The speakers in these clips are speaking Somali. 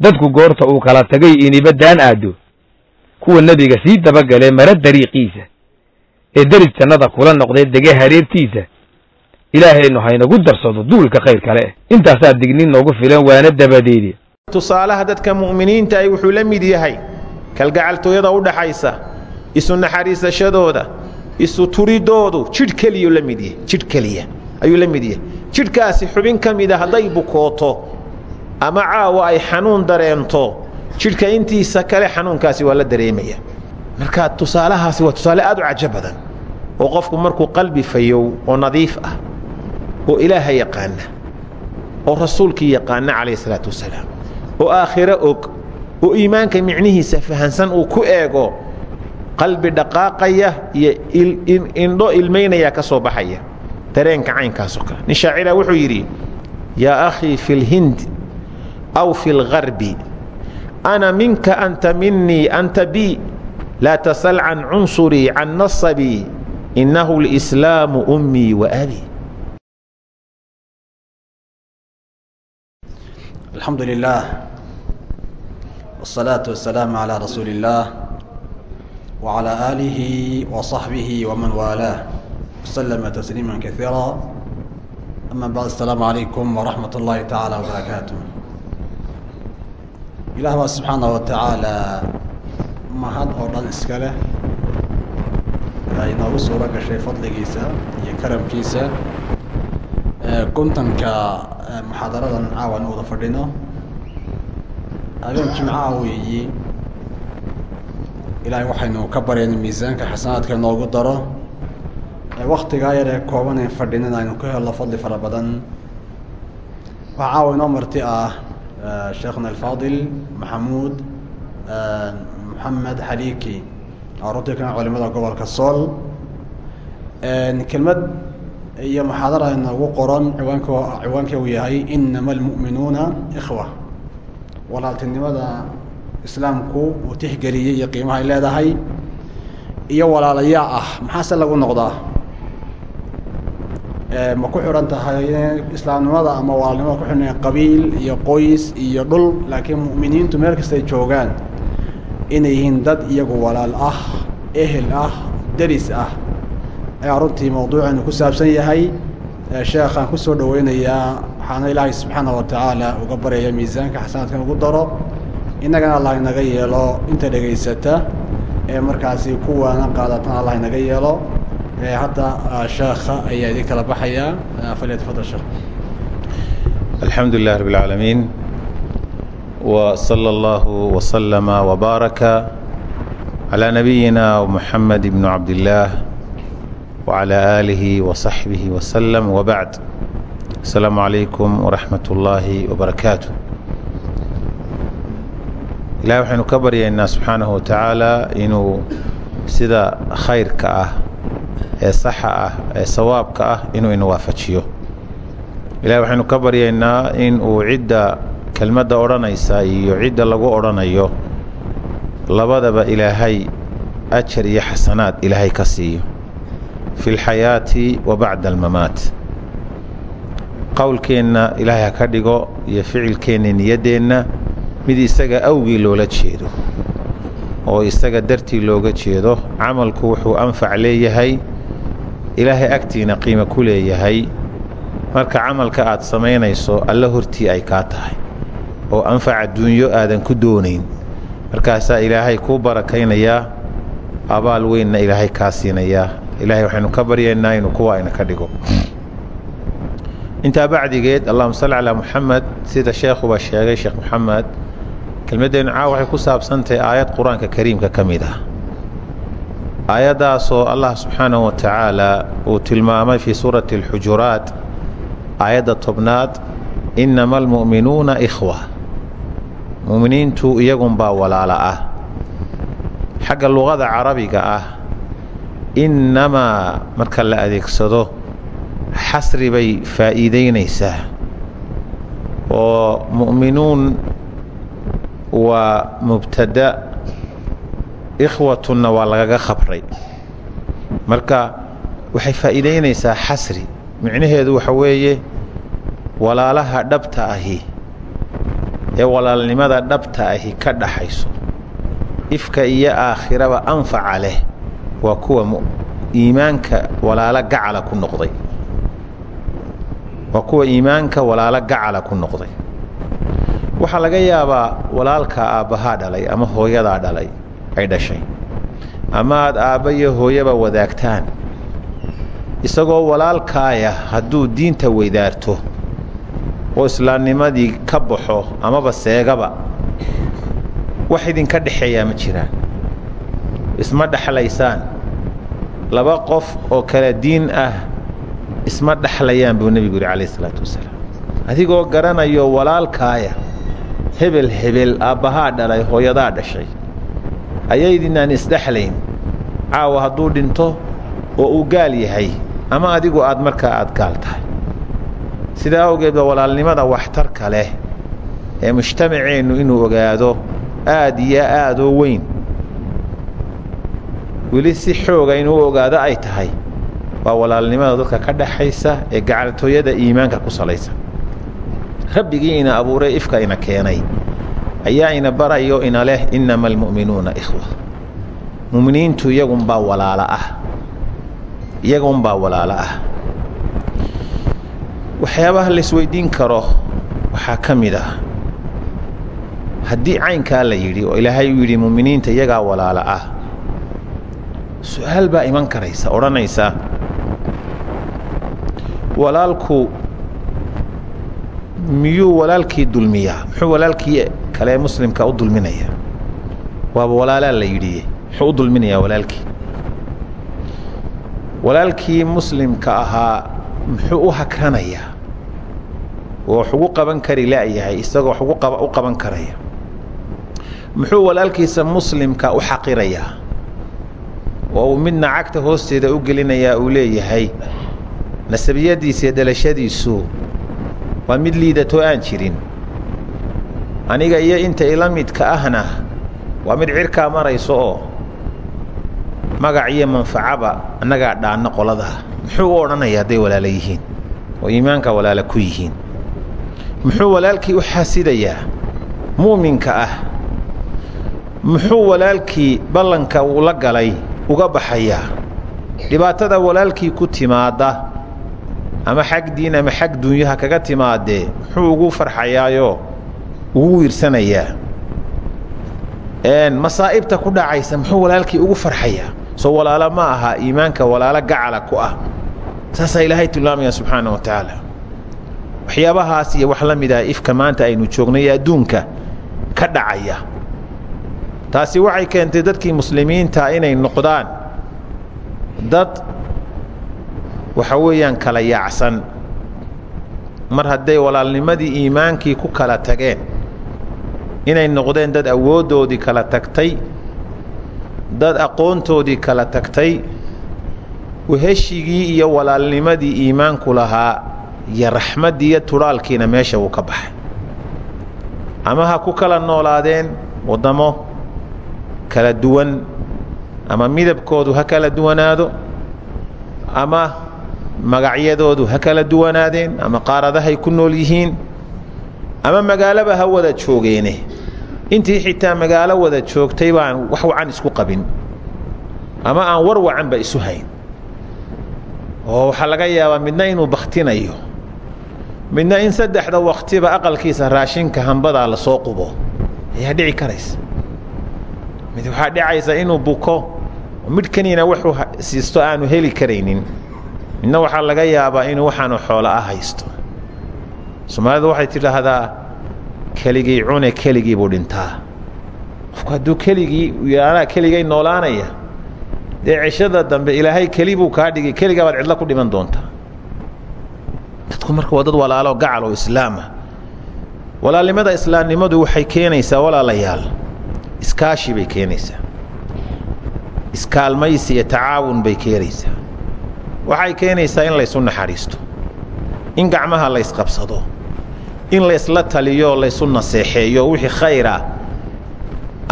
dadku goorta uu kala tagay iniba daan aado. Kuwa nebiga sii dabagalee mara dariiqiisa. Ee deris jannada kula noqdee dege hareertiisa. Ilaahaynu haynagu darsado duulka khayr kale. Intaasaa dignin noogu filan waana dabadeedi. Tusaalaha dadka mu'miniinta ay wuxuu la mid yahay. Kalgacaltooyada u dhaxaysa isu naxariisashadooda isu turidoodu jidh keliyuu la mid yahay jidh keliya ayuu la mid yahay. Jidhkaasi xubin ka mida hadday bukooto ama caawa ay xanuun dareento jidhka intiisa kale xanuunkaasi waa la dareemaya. Marka tusaalahaasi waa tusaale aad u cajo badan oo qofku markuu qalbi fayow oo nadiif ah oo ilaaha yaqaana oo rasuulkii yaqaana calayh isalaatu wasalaam oo aakhiro og oo iimaanka micnihiisa fahansan uu ku eego qalbi dhaqaaqaya iyo indho ilmaynaya ka soo baxaya. Dareenka caynkaasoo kale. Nin shaacira wuxuu yidhi yaa akhii fi lhind aw fi lgarbi ana minka anta minii anta bi laa tasal can cunsurii can nasabii innahu lislaamu ummii wa abi الحمد لله والصلاة والسلام على رسول الله وعلى آله وصحبه ومن والاه وسلم تسليما كثيرا أما بعد السلام عليكم ورحمة ilaah baa subxaana watacaala mahad oo dhan iska leh. A inoogu suuro gashay fadligiisa iyo karamkiisa. Eh, Kuntanka eh, muxaadaradan caawa in wada fadhino. Habeen jimcaha weeyi. Ilaahay waxaynu ka baryayn miisaanka xasanaadka noogu daro. Eh, Waktigaa yaree kooban ee fadhinina aynu ka helno fadli fara badan. Waxa caawa inoo marti ah sheekhna alfaadil maxamuud moxamed xaliiki oo runtii kana culimada gobolka sool kelmad iyo muxaadara inoogu qoran ciwaank ciwaanka uu yahay inama almu'minuuna ikhwa walaaltinimada islaamku uu tixgeliyey iyo qiimaha ay leedahay iyo walaalayaa ah maxaase lagu noqdaa ma ku xidhan tahay islaamnimada ama walaalnimada ku xidhan qabiil iyo qoys iyo dhul laakiin mu'miniintu meel kasta ay joogaan inay yihiin dad iyagu walaal ah ehel ah deris ah. Ayaa runtii mawduuceenu ku saabsan yahay sheekhaan ku soo dhaweynayaa waxaana ilaahay subxaana wa tacaala uga baryaya miisaanka xasanaadkan ugu daro. Innagana allah inaga yeelo inta dhegaysata ee markaasi kuwaana qaadatan allah inaga yeelo hadda sheekha ayaa idin kala baxaya falyatafadal sheekh الحمد لله رب العالمين وصلى الله وسلم وبارك على نبينا محمد بن عبد الله وعلى آله وصحبه وسلم وبعد السلام عليكم ورحمة الله وبركاته إلهي waxaynu ka baryaynaa subxaanahu watacaala inuu sida khayrka ah ee saxa ah ee sawaabka ah inuu ina waafajiyo. Ilahay waxaynu ka baryaynaa in uu cidda kelmadda odhanaysa iyo cidda lagu odhanayo labadaba ilaahay ajar iyo xasanaad ilaahay ka siiyo. Fi lxayaati wa bacda almamaat qowlkeenna ilaahay ha ka dhigo iyo ficilkeenna niyaddeenna mid isaga awgii loola jeedo oo isaga dartii looga jeedo camalku wuxuu anfac leeyahay ilaahay agtiina qiimo ku leeyahay. Marka camalka aad samaynayso alla hortii ay kaa tahay. Oo anfac adduunyo aadan ku doonayn. Markaasaa ilaahay kuu barakaynayaa abaal weynna ilaahay kaa siinayaa ilaahay waxaynu ka baryaynaa inuu kuwa ayna ka dhigo. Intaa bacdigeed allahuma salli calaa muxamed sida sheekhuba sheegay sheekh moxamed kelmaddeennu caawa waxay ku saabsantahay aayad qur'aanka kariimka ka mid ah aayaddaasoo allah subxaanahu wa tacaala uu tilmaamay fii suurati alxujuraat aayadda tobnaad innama almu'minuuna ikhwa. Mu'miniintu iyagunbaa walaala ah. Xagga luqada carabiga ah innamaa marka la adeegsado xasri bay faa'iidaynaysaa. Oo mu'minuun waa mubtada ikhwatunna waa lagaga khabray. Marka waxay faa'iidaynaysaa xasri. Micnaheedu waxa weeye walaalaha dhabta ahi ee walaalnimada dhabta ahi ka dhaxayso ifka iyo aakhiraba anfaca leh waa kuwa iimaanka walaalo gacala ku noqday. Waa kuwa iimaanka walaalo gacala ku noqday. Waxaa laga yaabaa walaalka aabbahaa dhalay ama hooyadaa dhalay ay dhashay. Ama aad aabba iyo hooyaba wadaagtaan. Isagoo walaalkaaya hadduu diinta weydaarto oo islaamnimadii ka baxo amaba seegaba wax idinka dhexeeyaa ma jiraan. Isma dhexlaysaan laba qof oo kala diin ah isma dhexlayaan buu nebigu yidhi calayh isalaatu wasalaam. Adigoo garanayo walaalkaaya hebel hebel aabbahaa dhalay hooyadaa dhashay ayaydinaan isdhexlayn. Caawa hadduu dhinto oo uu gaal yahay ama adigu aad markaa aad gaal tahay. Sidaa awgeedba walaalnimada waxtarka leh ee mujtamaceennu inuu ogaado aad iyo aadoo weyn. Weli si xooga inuu ogaado ay tahay waa walaalnimada dadka ka dhaxaysa ee gacaltooyada iimaanka ku salaysan rabbigii ina abuuray ifka ina keenay ayaa ina barayo ina leh innama almu'minuuna ikhwa. Mu'miniintu iyagunbaa walaalo ah. Iyagunbaa walaalo ah. Waxyaabaha laisweydiin karo waxaa ka mid ah. Haddii la yidhi oo ilaahay uu yidhi mu'miniinta iyagaa walaalo ah su'aal iman karaysa odhanaysa. Walaalku miyuu walaalkii dulmiyaa? Muxuu walaalkii kale muslimka u dulminaya. Waaba walaalaa la yidhi. Muxuu u dulminayaa walaalkii. Muslimka ahaa muxuu u hakranayaa oo wax ugu qaban kari la'yahay isagoo wax u qaban karaya. Muxuu walaalkiisa muslimka u xaqirayaa oo uu midna cagta hoosteeda u gelinayaa uu leeyahay nasabiyadiisa dhalashadiisu. Waa mid liidatoo aan jirin aniga iyo inta ila midka ahna waa mid cirkaa marayso oo magac iyo manfacaba annagaa dhaanno qoladaa muxuu u odhanaya hadday walaalo yihiin oo iimaanka walaalo ku yihiin? Muxuu walaalkii u xasidayaa? Mu'minka ah. Muxuu walaalkii ballanka uu la galay uga baxayaa dhibaatada walaalkii ku timaadda ama xag diin ama xag dunyaha kaga timaadee muxuu ugu farxayaayoo ugu wiirsanayaa masaa'ibta ku dhacaysa muxuu walaalkii ugu farxayaa? Soo walaalo ma aha iimaanka walaalo gacala ku ah. Saasaa ilaahay tilmaamaya subxaana wa tacaala. Waxyaabahaas iyo wax la mid ah ifka maanta aynu joognay adduunka ka dhacaya. Taasi waxay keentay dadkii muslimiinta inay noqdaan dad waxa weeyaan kala yaacsan. Mar hadday walaalnimadii iimaankii ku kala tageen inay noqdeen dad awooddoodii kala tagtay dad aqoontoodii kala tagtay weheshigii iyo walaalnimadii iimaanku lahaa iyo raxmaddii iyo tudhaalkiina meesha wuu ka baxay. Ama ha ku kala noolaadeen waddamo kala duwan ama midabkoodu ha kala duwanaado ama magacyadoodu ha kala duwanaadeen ama qaaradahay ku nool yihiin ama magaaloba ha wada joogeene intii xitaa magaalo wada joogtay baan wax wacan isku qabin. Ama aan war wacanba isu hayn. Oo waxaa laga yaabaa midna inuu bakhtinayo. Midna in saddexda waktiba aqalkiisa raashinka hambadaa la soo qubo. Ayaa dhici karaysa. Mid waxaa dhicaysa inuu buko midhkaniina wuxuu siisto aanu heli karaynin. Midna waxaa laga yaabaa inuu waxaanu xoolo ah haysto. Soomaalidu waxay tidhaahdaa keligii cune keligii buu dhintaa. Qofku hadduu keligii anaa keligay noolaanaya dee ceshada dambe ilaahay keli buu kaa dhigay keligaa baad cidlo ku dhiman doontaa. Dadku marka waa dad walaalo gacal oo islaama walaalnimada islaamnimadu waxay keenaysaa walaalayaal. Iskaashi bay keenaysaa. Iskaalmaysi iyo tacaawun bay keenaysaa. Waxay keenaysaa in laysu naxariisto. In gacmaha laysqabsado in laysla taliyo laysu naseexeeyo wixii khayra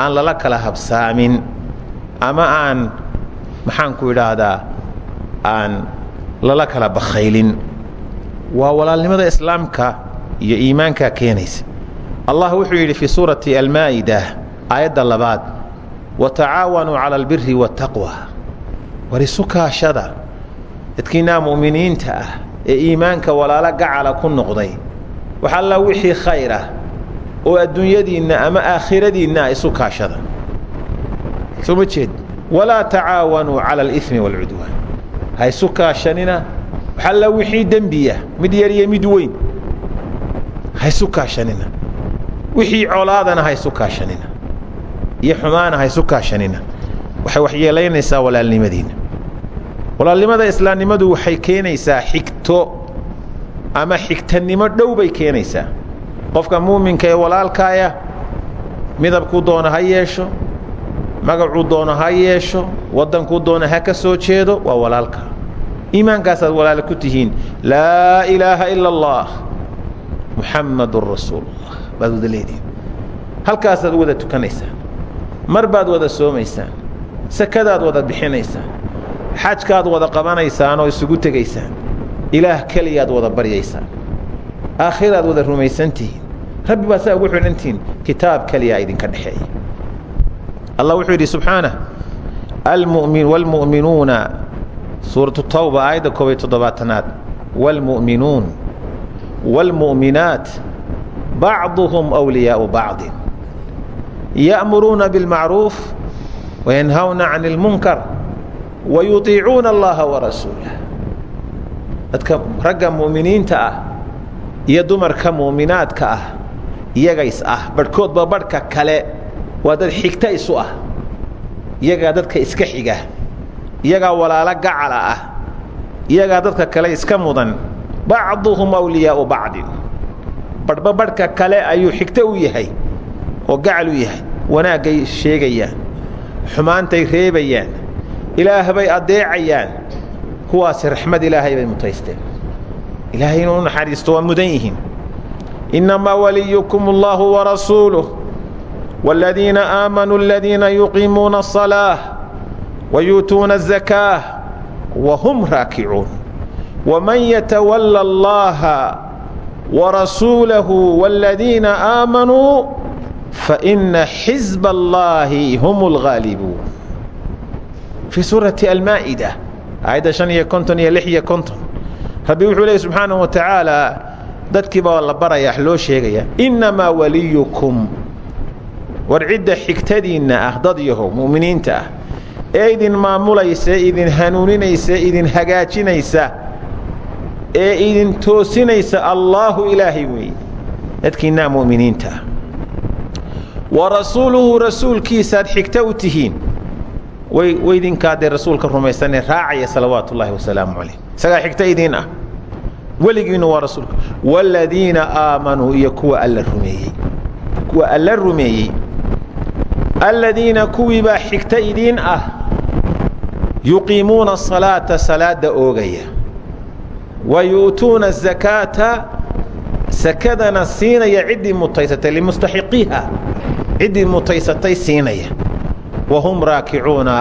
aan lala kala habsaamin ama aan maxaanku idhaahdaa aan lala kala bakhaylin. Waa walaalnimada islaamka iyo iimaankaa keenaysa. Allah wuxuu yidhi fii suurati almaa'ida aayadda labaad wa tacaawanuu cala albiri waataqwa war isu kaashada dadkiinaa mu'miniinta ah ee iimaanka walaalo gacala ku noqday wax alla wixii khayr oo adduunyadiinna ama aakhiradiinna ah isu kaashada. Soo ma jeed? Walaa tacaawanuu cala alimi waalcudwaan ha isu kaashanina wax alla wixii dembiya mid yar iyo mid weyn ha isu kaashanina. Wixii colaadana ha isu kaashanina. Iyo xumaana ha isu kaashanina. Waxay waxyeelaynaysaa walaalnimadiinna. Walaalnimada islaamnimadu waxay keenaysaa xigto ama xigtanimo dhow bay keenaysaa. Qofka muuminka ee walaalkaaya midabkuu doona ha yeesho magacuu doono ha yeesho waddankuu doona ha ka soo jeedo waa walaalka. Iimaankaasaad walaalo ku tihiin laa ilaaha ila allah muxammadun rasuulullah. Baad wada leedihin halkaasaad wada tukanaysaan. Mar baad wada soomaysaan. Sakadaad wada bixinaysaan. Xajkaad wada qabanaysaan oo isugu tegaysaan ilaah keliyaad wada baryaysaan aakhiraad wada rumaysantihiin rabbi baa saa ugu xidhantihiin kitaab keliyaa idinka dhexeeya allah wuxuu yidhi subxaanah almumin wاlmu'minuuna suuratu tawba aayadda koob iyo toddobaatanaad wاlmu'minuun wاlmu'minaat bacduhum أwliyaau bacdin ya'muruuna biاlmacruuf wayanhawna can اlmunkar wayuطiicuuna allaha warasuulah dadka ragga mu'miniinta ah iyo dumarka mu'minaadka ah iyagays ah barhkoodba barhka kale waa dad xigta isu ah iyagaa dadka iska xiga iyagaa walaalo gacala ah iyagaa dadka kale iska mudan bacduhum awliyaau bacdin barhba barhka kale ayuu xigto u yahay oo gacal u yahay wanaaggay sheegayaan xumaantay reebayaan ilaah bay addeecayaan kuwaasi raxmad ilaahay bay mutaysteen ilaahay inuu naxariisto waa mudan yihiin innamaa waliyukum allahu warasuuluh والذين آمنوا الذين يقيمون الصلاة ويؤتون الزكاة وهم راكعون ومن يتولى الله ورسوله والذين آمنوا فإن حزب الله هم aayadda shan iyo konton iyo lix iyo konton. Rabbi wuxuu leey subxaanahu watacaalaa dadkiiba la baraya wax loo sheegaya innamaa waliyukum. War cidda xigtadiinna ah dad yahow mu'miniinta ah. Ee idin maamulaysa idin hanuuninaysa idin hagaajinaysa ee idin toosinaysa allaahu ilaahay weeye dadkiinnaa mu'miniinta ah. Wa rasuuluhu rasuulkiisaad xigto u tihiin way waydinkaadee rasuulka rumaysanee raacaya salawaatu ullaahi wasalaamu calayh. Isagaa xigto idiin ah. Weligiinnu waa rasuulka. Waaladiina aamanuu iyo kuwa alla rumeeyey. Kuwa alla rumeeyey. Aladiina kuwii baa xigta idiin ah. Yuqiimuuna asalaata salaada oogaya. Wa yu'tuuna azakaata sakadana siinaya ciddii mutaysatay limustaxiqiiha. Ciddii mutaysatay siinaya wa hum raakicuuna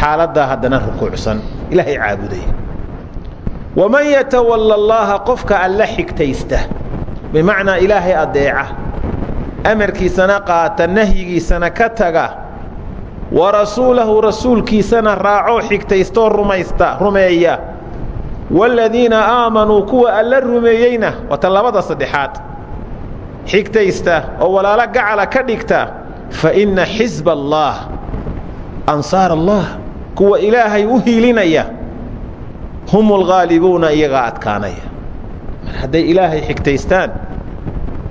xaaladdaa haddana rukuucsan ilaahay caabudaya waman yatawalla allaaha qofka alla xigtaysta bimacnaa ilaahay addeeca amarkiisana qaata nahyigiisana ka taga wa rasuulahu rasuulkiisana raacoo xigtaystoo rumaysta rumeeya waaladiina aamanuu kuwa alla rumeeyeyna waata labada saddexaad xigtaysta oo walaalo gacala ka dhigta fa inna xisba allaah ansaar allah kuwa ilaahay u hiilinaya hum alghaalibuuna iyagaa adkaanaya. Mar hadday ilaahay xigtaystaan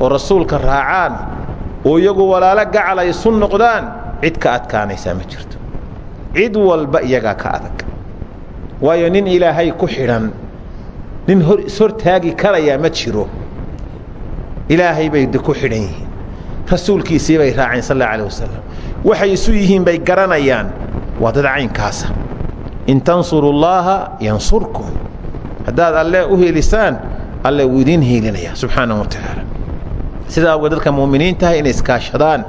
oo rasuulka raacaan oo iyagu walaalo gacala isu noqdaan cid ka adkaanaysaa ma jirto. Cid walba iyagaa ka adag. Waayo nin ilaahay ku xidhan nin hor ishortaagi karayaa ma jiro. Ilaahay bay ku xidhan yihiin. Rasuulkiisii bay raaceen sal alla alih wasalam waxay isu yihiin bay garanayaan. Waa dad caynkaasa in tansuru llaaha yansurkum. Haddaad alle u helisaan alle wuu idiin hiilinaya subxaanahu wa tacaala sidaa awgeed dadka muuminiintaha inay iskaashadaan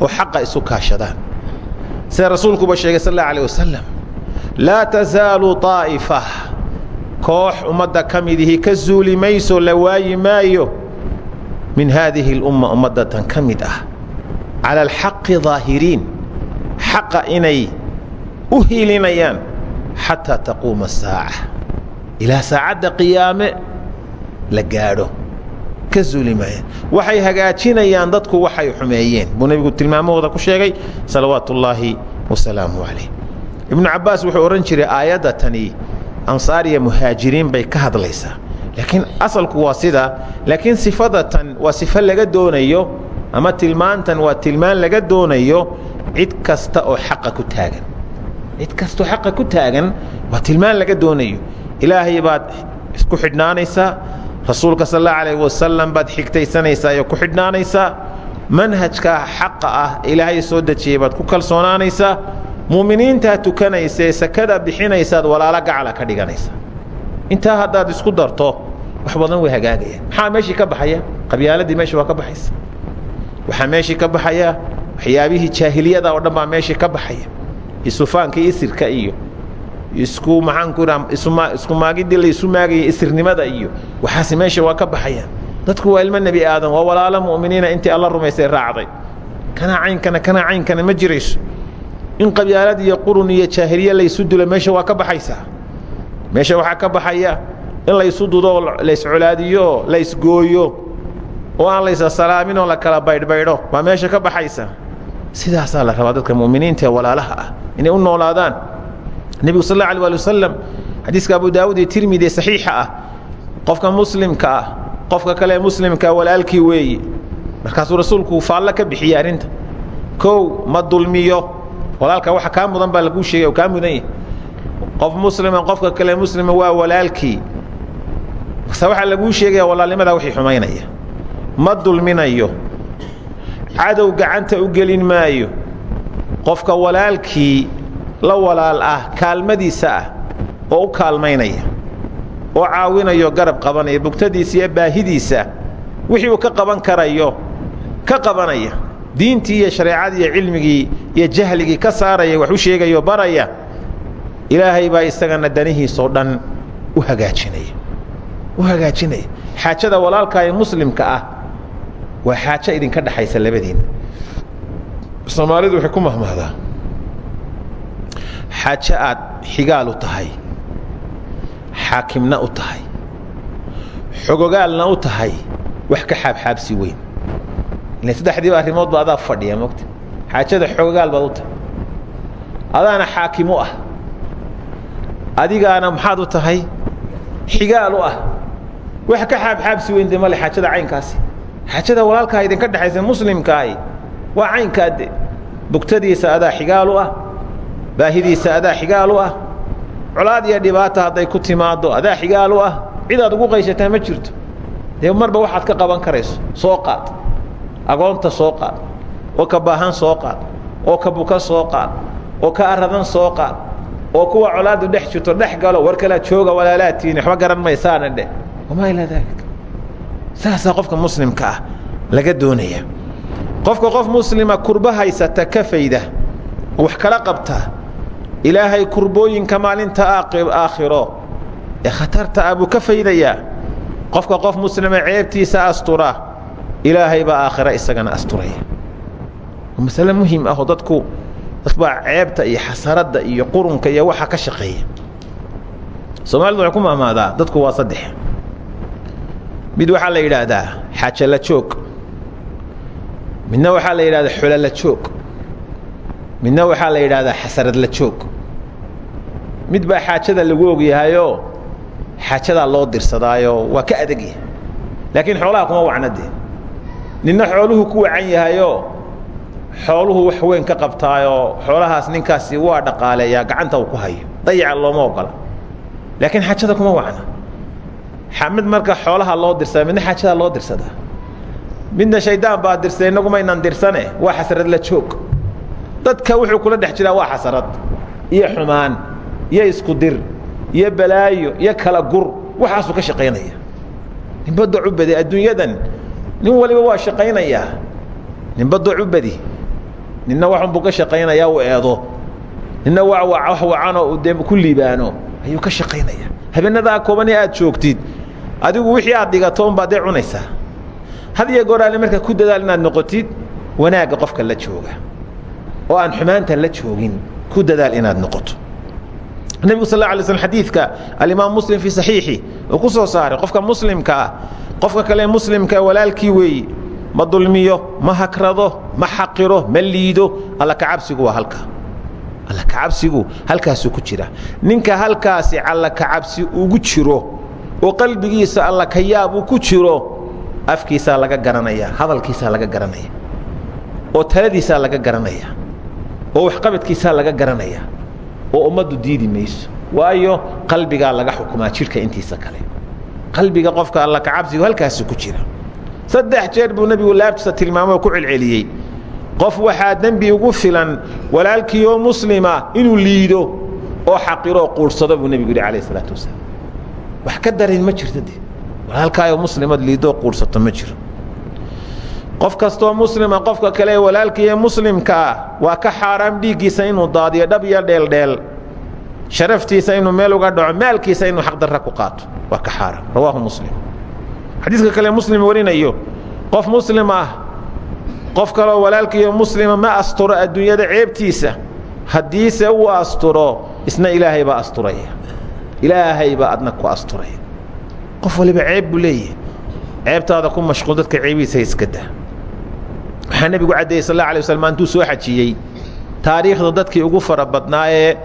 oo xaqa isu kaashadaan. Sida rasuulkuba sheegay sal alla alih wasalam laa tasaalu طaa'ifa koox ummadda ka midihii ka zuuli mayso la waayi maayo. Min haadihi اlumma ummadatan ka mid ah cala alxaqi daahiriin xaqa inay u hiilinayaan xataa taquuma asaaca ilaa saacadda qiyaame la gaadho waxay hagaajinayaan dadku waxay xumeeyeen buu nebigu tilmaamahooda ku sheegay salawaatu ullaahi wasalaamu calayh ibnu cabbaas wuxuu odhan jiray aayadda tani ansaariya muhaajiriin bay ka hadlaysaa laakiin asalku waa sidaa laakiin sifadatan waa sifo laga doonayo ama tilmaantan waa tilmaan laga doonayo cid kasta oo xaqa ku taagan. Cid kastaoo xaqa ku taagan waa tilmaan laga doonayo. Ilaahay baad isku xidhnaanaysaa rasuulka sal allahu alayh wasalam baad xigtaysanaysaa iyo ku xidhnaanaysaa. Manhajka xaqa ah ilaahay soo dejiyey baad ku kalsoonaanaysaa. Mu'miniintaa tukanaysa sakada bixinaysaad walaalo gacala ka dhiganaysa intaa haddaad isku darto wax badan way hagaagayaan. Maxaa meeshii ka baxaya? Qabyaaladii meesha waa ka baxaysa waxaa meeshii ka baxaya waxyaabihii jaahiliyada oo dhan baa meeshii ka baxaya. Isufaanka isirka iyo isku maxaanku isku maagidii la isu maagaya isirnimada iyo waxaasi meesha waa ka baxayaan dadku waa ilmo nebi aadan waa walaalo mu'miniina intii alla rumaysay raacday. Kanaa caynkana kanaa caynkana ma jirayso. In qabyaalad iyo qurun iyo jaahiliye laysu dilo meesha waa ka baxaysaa meesha waxaa ka baxaya in laysu dudo layscolaadiyo laysgooyo oo aan laysasalaamin oo la kala baydhbaydho baa meesha ka baxaysa. Sidaasaa la rabaa dadka mu'miniinta ee walaalaha ah inay u noolaadaan. Nebigu sal alla alay waali wasalam xadiiska abu daawud iyo tirmidi ee saxiixa ah. Qofka muslimka ah qofka kale muslimkaa walaalkii weeye markaasuu rasuulku faallo ka bixiyey arrinta. Kow ma dulmiyo. Walaalka waxa kaa mudan baa laguu sheegay oo kaa mudan yahay. Qof muslima qofka kale muslima waa walaalkii. Mase waxaa laguu sheegaya walaalnimadaa wixii xumaynaya ma dulminayo. Cadow gacanta u gelin maayo. Qofka walaalkii la walaal ah kaalmadiisa ah oo u kaalmaynaya oo caawinayo garab qabanaya bugtadiisa iyo baahidiisa wixii uu ka qaban karayo ka qabanaya. Diintii iyo shareecadii iyo cilmigii iyo jahligii ka saaraya wax u sheegayo baraya ilaahay baa isagana danihiisoo dhan u hagaajinaya. U hagaajinaya. Xaajada walaalkaa ee muslimka ah waa xaajo idinka dhexaysa labadiina soomaalidu waxay ku mahmahdaa. Xaajo aad xigaal u tahay xaakimna u tahay xogogaalna u tahay wax ka xaabxaabsi weyn. Ila saddexdiiba arrimoodba adaa fadhiya mogta xaajada xogogaal baad u tahay. Adaana xaakim u ah. Adigaana maxaad u tahay? Xigaal u ah. Wax ka xaabxaabsi weyn de male xaajada caynkaasi xaajada walaalkaa idinka dhexaysa muslimkaahi waa caynkaade. Bugtadiisa adaa xigaal u ah baahidiisa adaa xigaal u ah colaad iyo dhibaata hadday ku timaaddo adaa xigaal u ah. Cid aad ugu qaysataa ma jirto. Dee marba waxaad ka qaban karayso soo qaad. Agoonta soo qaad. Oo ka baahan soo qaad. Oo ka buka soo qaad. Oo ka aradan soo qaad. Oo kuwa colaaddu dhex jirto dhex galo war kala jooga walaalaatiini waxba garan maysaana dheh wamaa ilaa daalik saasaa qofka muslimka ah laga doonaya. Qofka qof muslima kurba haysata ka fayda wax kala qabta ilaahay kurbooyinka maalinta aakhiro ee khatarta ah buu ka faydayaa qofka qof muslima ceebtiisa astura ilaahay baa aakhira isagana asturaya. Masale muhiim ah oo dadku dadbaa ceebta iyo xasaradda iyo qurunka iyo waxa ka shaqeeya. Soomaalidu waxay ku mahmaadaa dadku waa saddex mid waxaa la yidhaahdaa xaajo la joog midna waxaa la yidhahdaa xolo la joog midna waxaa la yidhaahdaa xasarad la joog. Mid baa xaajada lagu ogyahayoo xaajadaa loo dirsadaayo waa ka adagyahay laakiin xoolaha kuma wacna dee. Ninna xooluhu ku wacan yahayoo xooluhu wax weyn ka qabtaayoo xoolahaas ninkaasi waa dhaqaaleeyaa gacanta uu ku hayo dayaca looma ogola. Laakiin xaajada kuma wacna mid marka xoolaha loo dirsada midna xaajadaa loo dirsadaa midna shaydaan baa dirsaday inagumaynan dirsane waa xasarad la joog dadka wuxuu kula dhex jiraa waa xasarad iyo xumaan iyo isku dir iyo balaayo iyo kala gur waxaasuu ka shaqaynaya ninbadda cubadi adduunyadan nin waliba waa shaqaynayaa ninbadda cubadi ninna waxunbuu ka shaqaynayaa uu eedo ninna wax wacanoo dee ku liibaano ayuu ka shaqaynaya habeenadaa kooban ee aad joogtid adigu wixii aad dhigato unbaad dee cunaysaa. Had iyo gooraale marka ku dadaal inaad noqotid wanaagga qofka la jooga oo aan xumaanta la joogin ku dadaal inaad noqoto. Nebigu sal alay slm xadiidka alimaam muslim fii saxiixi uu ku soo saaray qofka muslimka ah qofka kale muslimka walaalkii weeyi ma dulmiyo ma hakrado ma xaqiro ma liido alla kacabsigu waa halka. Alla kacabsigu halkaasuu ku jira. Ninka halkaasi alla kacabsi ugu jiro oo qalbigiisa alla ka yaab uu ku jiro afkiisaa laga garanaya hadalkiisaa laga garanaya oo taladiisaa laga garanaya oo waxqabadkiisaa laga garanaya oo ummaddu diidi mayso. Waayo qalbigaa laga xukumaa jidhka intiisa kale. Qalbiga qofka alla kacabsigu halkaasu ku jira. Saddex jeer buu nebigu laabtiisa tilmaamoo ku celceliyey. Qof waxaa dembi ugu filan walaalkii oo muslima inuu liido oo xaqiroo quursado buu nebigu yidhi calayh isalaatu wasalaam wax ka darin ma jirto de walaalkaayoo muslimad liidoo quursato ma jiro. Qof kastoo muslima qofka kale walaalkiiyo muslimka ah waa ka xaaraam dhiiggiisa inuu daadiyo dhab iyo dheeldheel sharaftiisa inuu meel uga dhaco maalkiisa inuu xaqdarra ku qaato waa ka xaaraam rawaahu muslim. Xadiiska kale muslim warinayo qof muslim ah qof kaloo walaalkiiyo muslima ma asturo adduunyada ceebtiisa. Haddiise uu asturo isna ilaahay baa asturaya ilaahay baa adna ku asturaya qof waliba ceeb buu leeyahay. Ceebtaada ku mashquul dadka ceebihiisa iska dah waxaa nebigu caddeeyey sal alla alay waslam intuu soo xajiyey. Taariikhda dadkii ugu fara badnaa ee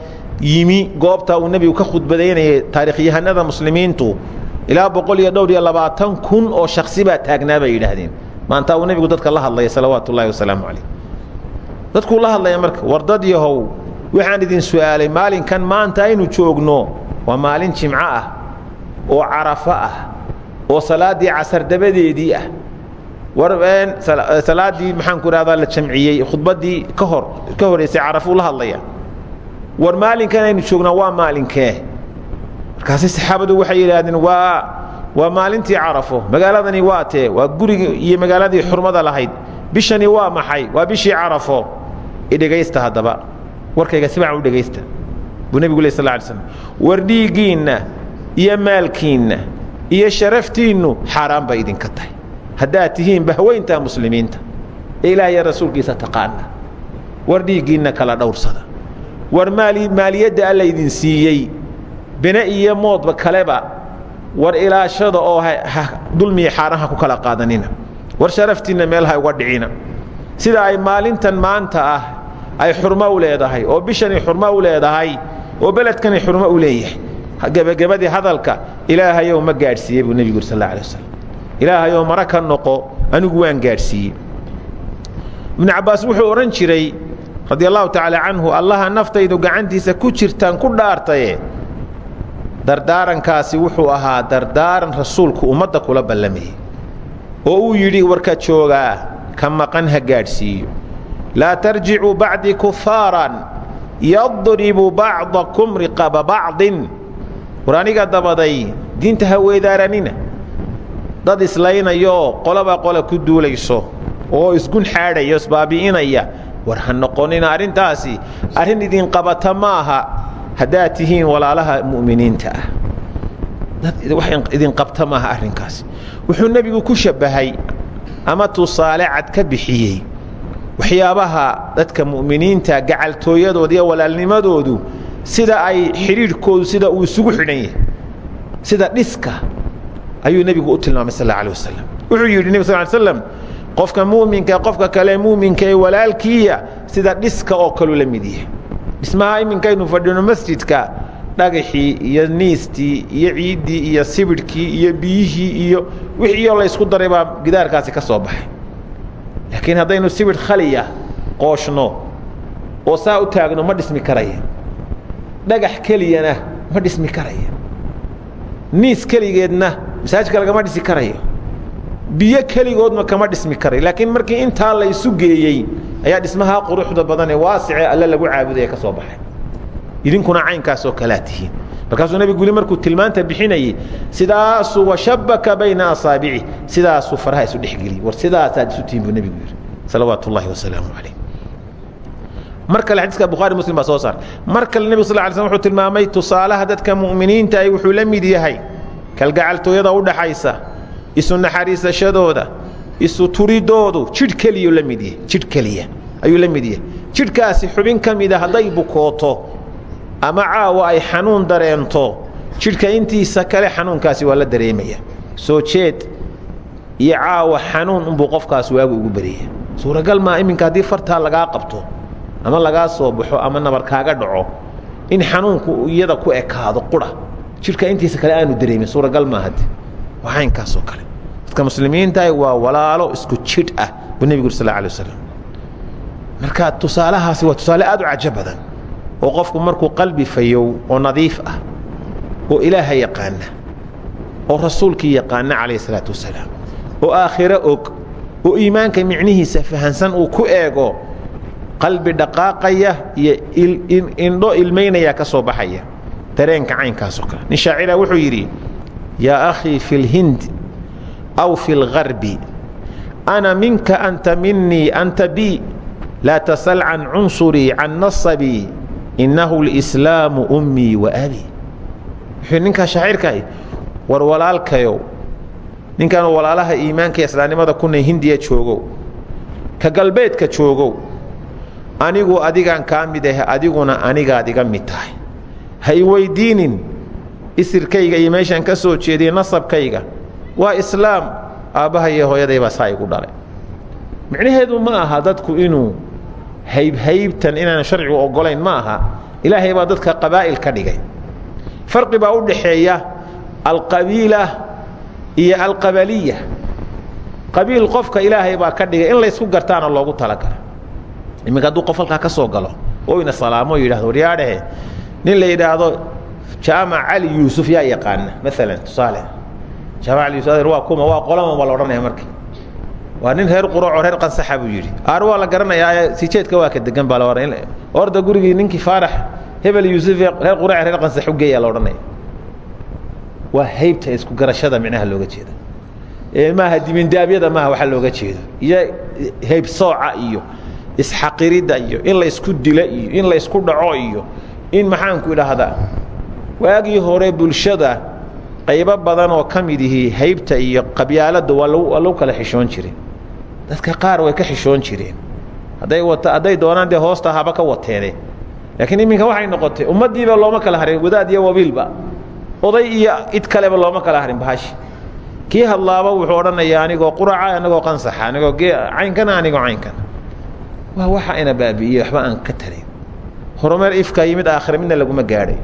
yimi goobtaa uu nebigu ka khudbadaynayay taarikhyahanada muslimiintu ilaa boqol iyo dhowr iyo labaatan kun oo shaksi baa taagnaa bay yidhaahdeen. Maanta uu nebigu dadka la hadlaya salawaatu wasalaamu calayh dadkuu la hadlaya marka war yahow waxaan idin su'aalay maalinkan maanta aynu joogno waa maalin jimco ah oo carafo ah oo salaaddii casar dabadeedii ah. War salaaddii maxaan ku idhahdaa la jamciyey khudbaddii ka hor ka horeysay carafuu la hadlaya. War maalinkan aynu joognaa waa maalinkee. Markaasi saxaabadu waxay yidhaahdeen waa waa maalintii carafo. Magaaladani waa tee waa gurigii iyo magaaladii xurmada lahayd. Bishani waa maxay? Waa bishii carafo. Idhegaysta haddaba. Warkayga sibacan u dhegaysta buu nebigu ley sal alay slam war dhiiggiinna iyo maalkiinna iyo sharaftiinnu xaaraan bay idinka tahay. Haddaad tihiin bahweynta muslimiinta ee ilaahya rasuulkiisa taqaana war dhiiggiinna kala dhowrsada. War maali maaliyadda alla idin siiyey bine iyo moodba kaleba war ilaashada oo dulmiya xaaraanha ku kala qaadanina. War sharaftiinna meel ha uga dhicina. Sida ay maalintan maanta ah ay xurmo u leedahay oo bishani xurmo u leedahay oo beledkani xurmo u leeyahay. Gebagabadii hadalka ilaahayow ma gaadhsiiyey buu nebigu yuri sal alla alay wasalam ilaahayow mara ka noqo anigu waan gaadhsiiyey. Ibnu cabbaas wuxuu odhan jiray radi allahu tacaala canhu allaha naftaydu gacantiisa ku jirtaan ku dhaartaye. Dardaarankaasi wuxuu ahaa dardaaran rasuulku ummadda kula ballamayey oo uu yidhi warka joogaa ka maqan ha gaadhsiiyo. Laa tarjicuu bacdii kufaaran yadribu bacdakum riqaba bacdin. War aniga dabaday diinta ha weydaaranina dad islaynayooo qolaba qola ku duulayso oo isgun xaadhaya isbaabi'inaya. War ha noqonina arrintaasi arrin idin qabata maaha haddaad tihiin walaalaha mu'miniinta ah. Dad wax idin qabta maaha arrinkaasi. Wuxuu nebigu ku shabbahay ama tusaale cad ka bixiyey waxyaabaha dadka mu'miniinta gacaltooyadooda iyo walaalnimadoodu sida ay xidhiidhkoodu sida uu isugu xidhan yahay sida dhiska ayuu nebigu u tilmaamay sal alla alay wasalam wuxuu yidhi nebig sal ly slam qofka mu'minka qofka kale mu'minka ee walaalkiiya sida dhiska oo kaluu la mid yahay. Dhismaha iminkaynu fadhino masjidka dhagaxii iyo niistii iyo ciiddii iyo sibidhkii iyo biyihii iyo wixiioo la ysku daray baa gidaarkaasi ka soo baxay laakiin haddaynu sibidh khaliya qooshno oo saa u taagno ma dhismi karaya. Dhagax keliyana ma dhismi karaya. Niis keligeedna masaajidka lagama dhisi karayo. Biyo keligoodna kama dhismi karayo laakiin markii intaa la isu geeyey ayaa dhismahaa quruxda badan ee waasicee alle lagu caabudaya ka soo baxay. Idinkuna caynkaasoo kalaa tihiin markaasuu nebigu weli markuu tilmaanta bixinayey sidaasuu washabaka bayna asaabici. Sidaasuu faraha isu dhexgeliyey war sidaasaad isu tihiin buu nebigu yidhi salawaatu ullahi wasalaamu calayh. Mar kale xadiiska bukhari muslim baa soo saar. Mar kale nebigu sal ly slm wuxuu tilmaamay tusaalaha dadka mu'miniinta ay wuxuu la mid yahay kalgacaltooyada u dhaxaysa isu naxariisashadooda isu turidoodu jidh keliyu la mid yahay jidh keliya ayuu la mid yahay. Jidhkaasi xubin ka mida hadday bukooto ama caawa ay xanuun dareento jidhka intiisa kale xanuunkaasi waa la dareemaya. Soo jeed iyo caawa xanuun unbuu qofkaas waagu ugu beriya suuragal maa iminka haddii fartaa lagaa qabto ama lagaa soo baxo ama nabar kaaga dhaco in xanuunku iyada ku ekaado qura jidhka intiisa kale aanu dareemin. Suuragal maahade waa caynkaasoo kale. Dadka muslimiintaah waa walaalo isku jidh ah buu nebigu sal alay wasalam marka tusaalahaasi waa tusaale aad u cajo badan oo qofku markuu qalbi fayow oo nadiif ah oo ilaaha yaqaana oo rasuulkii yaqaana calayh salaatu wasalaam oo aakhiro og oo iimaanka micnihiisa fahansan uu ku eego qalbi dhaqaaqaya iyo indho ilmaynaya ka soo baxaya dareenka caynkaasoo kale. Nin shaacira wuxuu yidhi yaa akhii fi lhind aw fi lgarbi ana minka anta minii anta bi laa tasal can cunsurii can nasabii innahu lislaamu ummii wa abi wuxuu ninkaa shaacirkaah war walaalkayow ninkanuu walaalaha iimaanka islaamnimada kunay hindiya joogow ka galbeedka joogow anigu adigaan kaa mid ah adiguna anigaad iga mid tahay ha i weyddiinin isirkayga iyo meeshaan ka soo jeediye nasabkayga waa islaam aabbaha iyo hooyadaybaa saa igu dhalay micnaheedu ma aha dadku inuu haybhaybtan inaan sharcigu oggolayn ma aha ilaahay baa dadka qabaa'il ka dhigay. Farqi baa u dhaxeeya alqabiila iyo alqabaliya. Qabiil qofka ilaahay baa ka dhigay in laysku gartaana loogu talagala. Iminka hadduu qof ka soo galo oo ina salaamo yidhahdo waryaadhahe nin la yidhaahdo jaamac cali yuusuf yaa yaqaana. Maalan tusaale jaamac cali yusuf waa kuma waa qolama baa la odhanaya waa nin reer quracoo reer qansaxa buu yidhi. Aar waa la garanayaa sijeedka waa ka degan baa la ohan orda gurigii ninkii faarax hebel yuusuf reer qurac reer qansax u geeyaa la odhanaya waa haybta isku garashada micnaha looga jeeda ee maaha dibindaabyada maaha waxaa looga jeedo. Iyo hayb sooca iyo isxaqiridda iyo in laysku dilo iyo in laysku dhaco iyo in maxaanku idhaahdaa waagii hore bulshada qaybo badan oo ka mid ihii haybta iyo qabyaaladda waa lagu kala xishoon jiray dadka qaar way ka xishoon jireen. Hadday wata hadday doonaan dee hoosta haba ka wateene. Laakiin iminka waxay noqotay ummaddiiba looma kala harin wadaad iyo wabiilba. Oday iyo id kaleba looma kala harin bahashi kii hadlaaba wuxuu odhanayaa anigoo quraca anigoo qansaxa anigoo ge caynkana anigoo caynkana. Waa waxa ina baabi'iyey waxba aan ka tarin horumar ifka iyo mid aakhire midna laguma gaadhay.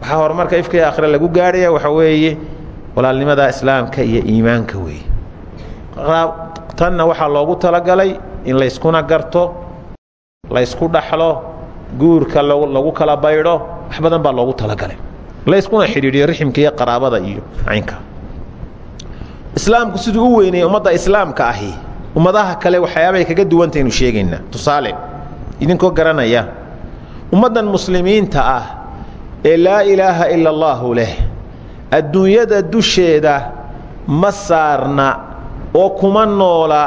Waxaa horumarka ifka iyo aakhire lagu gaadhaya waxa weeye walaalnimada islaamka iyo iimaanka weeye tanna waxaa loogu talagalay in layskuna garto laysku dhaxlo guurka lagu kala baydho wax badan baa loogu talagalay. Layskuna xidhiidhiyo riximka iyo qaraabada iyo caynka. Islaamku siduu u weynayay ummadda islaamka ahi ummadaha kale waxyaabay kaga duwantaynu sheegaynaa tusaale idinkoo garanaya ummaddan muslimiinta ah ee laa ilaaha ila allaahu leh adduunyada dusheeda ma saarna oo kuma noola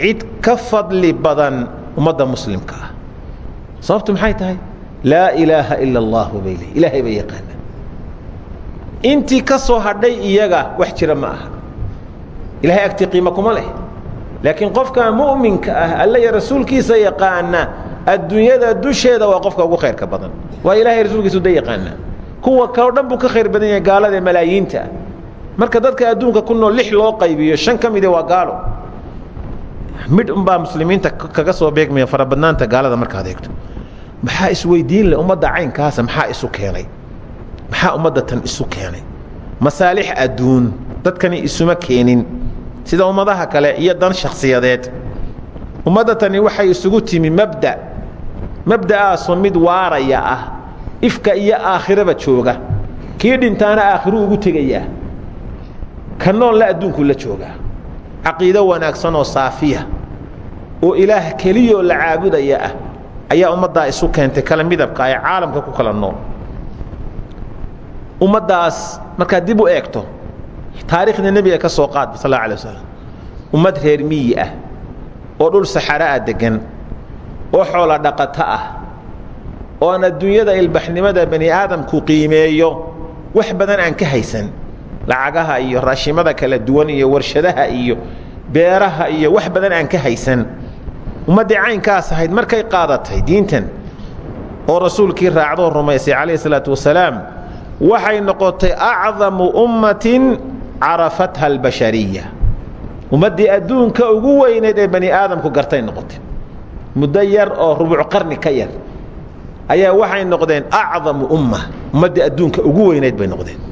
cid ka fadli badan ummadda muslimka ah. Sababtu maxay tahay? Laa ilaaha ila allaahu bay leh ilaahay bay yaqaana intii ka soo hadhay iyaga wax jira ma aha. Ilahay agtii qiimo kuma leh. Laakiin qofka mu'minka ah alle iyo rasuulkiisa yaqaana adduunyada dusheeda waa qofka ugu khayrka badan. Waa ilahay rasuulkiisu da yaqaana kuwa kaleo dhan buu ka khayr badan yahay gaalada malaayiinta marka dadka adduunka ku nool lix loo qaybiyo shan ka mide waa gaalo. Midh unbaa muslimiinta kaga soo beegmaya farabadnaanta gaalada markaad eegto. Maxaa isweydiin leh ummadda caynkaasa? Maxaa isu keenay? Maxaa ummadda tan isu keenay? Masaalix adduun dadkani isuma keenin. Sida ummadaha kale iyo dan shakhsiyadeed. Ummadda tani waxay isugu timi mabda. Mabda'aasoo mid waaraya ah ifka iyo aakhiraba jooga. Kii dhintaana aakhiruu ugu tegayaa ka noolla adduunkuu la joogaa caqiido wanaagsan oo saafiya oo ilaah keliyoo la caabudaya ah ayaa ummaddaa isu keentay kala midabka ee caalamka ku kala nool. Ummaddaas markaad dib u eegto taariikhda nebiga ka soo qaad sal alla alay wasalam ummad reer miyi ah oo dhul saxara'a deggan oo xoola dhaqato ah oo aan adduunyada ilbaxnimada bani aadamku qiimeeyo wax badan aan ka haysan lacagaha iyo raashimada kala duwan iyo warshadaha iyo beeraha iyo wax badan aan ka haysan. Ummaddii caynkaas ahayd markay qaadatay diintan oo rasuulkii raacdoo rumaysay calayhi salaatu wasalaam waxay noqotay acdamu ummatin carafatha albashariya ummaddii adduunka ugu weyneyd ee bani aadamku gartay noqotay. Muddo oo rubuc qarni ka yar ayaa waxay noqdeen acdamu umma. Ummaddii adduunka ugu weyneyd bay noqdeen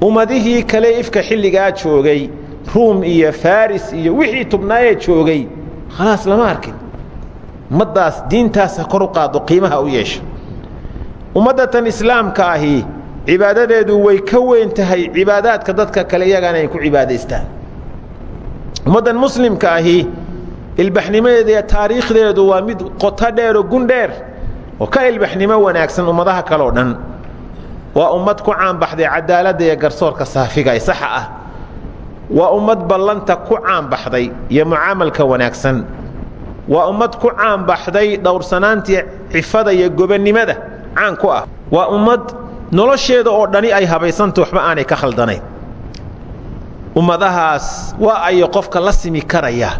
ummadihii kale ifka xilligaa joogay ruum iyo faris iyo wixii tubnaayee joogay khalaas lama arkin. Ummaddaas diintaasa kor u qaado qiimaha u yeesha ummaddatan islaamka ahi cibaadadeedu way ka weyn tahay cibaadaadka dadka kale iyagana ay ku cibaadaystaan. Ummaddan muslimka ahi ilbaxnimadeeda iyo taariikhdeedu waa mid qoto dheer oo gun dheer oo ka ilbaxnimo wanaagsan ummadaha kale oo dhan waa ummad ku caanbaxday cadaaladda iyo garsoorka saafiga ee saxa ah. Waa ummad ballanta ku caanbaxday iyo mucaamalka wanaagsan. Waa ummad ku caanbaxday dhowrsanaantii cifada iyo gobonnimada caan ku ah. Waa ummad nolosheeda oo dhani ay habaysanta waxba aanay ka khaldanayn. Ummadahaas waa ayo qofka la simi karaya.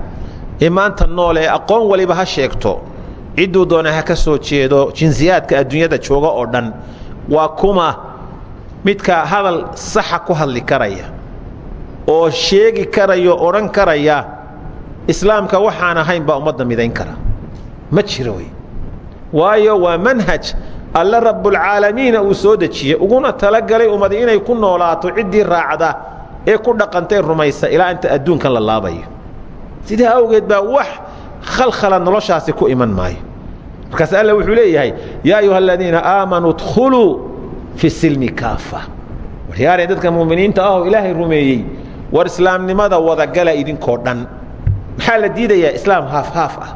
Ee maanta nool ee aqoon waliba ha sheegto. Cidduu doona ha ka soo jeedo jinsiyaadka adduunyada jooga oo dhan waa kuma midka hadal saxa ku hadli karaya oo sheegi karaya o odhan karaya islaamka waxaan ahayn baa ummadda midayn kara. Ma jiro wey waayo waa manhaj alle rabbulcaalamiina uu soo dejiyey. Uguna talagalay ummadi inay ku noolaato ciddii raacda ee ku dhaqantay rumaysa ilaa inta adduunkan la laabayo. Sidaa awgeed baa wax khalkhala noloshaasi ku iman maayo. Markaas alla wuxuu leeyahay yaa ayuha aladiina aamanuu dkhuluu fi silmi kaafa waryaaree dadka muuminiinta ahoo ilaahay rumeeyey war islaamnimada wadagala idinkoo dhan maxaa la diidayaa islaam haaf haaf ah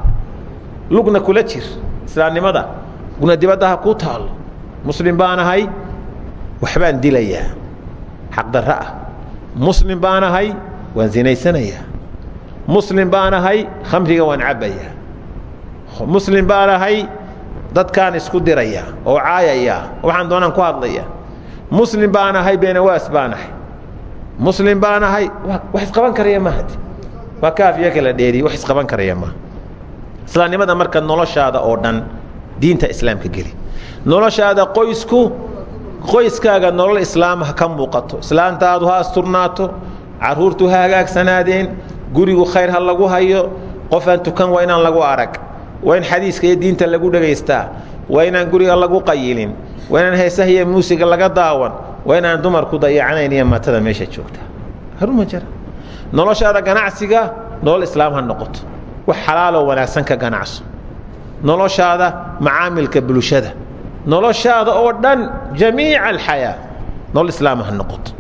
lugna kula jir islaamnimada lugna dibadda ha kuu taalo muslim baan ahay waxbaan dilayaa xaqdarro ah muslim baan ahay waan zinaysanayaa muslim baan ahay khamriga waan cabbayaa muslim baan ahay dadkaan isku dirayaa oo caayayaa waxaan doonaan ku hadlayaa. Muslim baan ahay beenawaas baan ahay. Muslim baan ahay wax isqaban karaya mahad waa kaafiyo kala dheeri wax isqaban karaya maha islaamnimada marka noloshaada oo dhan diinta islaamka geli. Noloshaada qoysku qoyskaaga nolol islaam ha ka muuqato. Islaantaadu ha asturnaato caruurtu ha hagaagsanaadeen gurigu khayr ha lagu hayo qofaan tukan waa inaan lagu arag waa in xadiiska iyo diinta lagu dhegaystaa. Waa inaan guriga lagu qayilin. Waa heesaha iyo muusiga laga daawan. Waa inaan dumarku dayacanayn iyo matada meesha joogta. Haruma jira. Noloshaada ganacsiga nolol islaam ha noqoto. Wax xalaaloo wanaagsan ka ganacso. Noloshaada macaamilka bulshada. Noloshaada oo dhan jamiica alxayaa nolol islaam ha noqoto.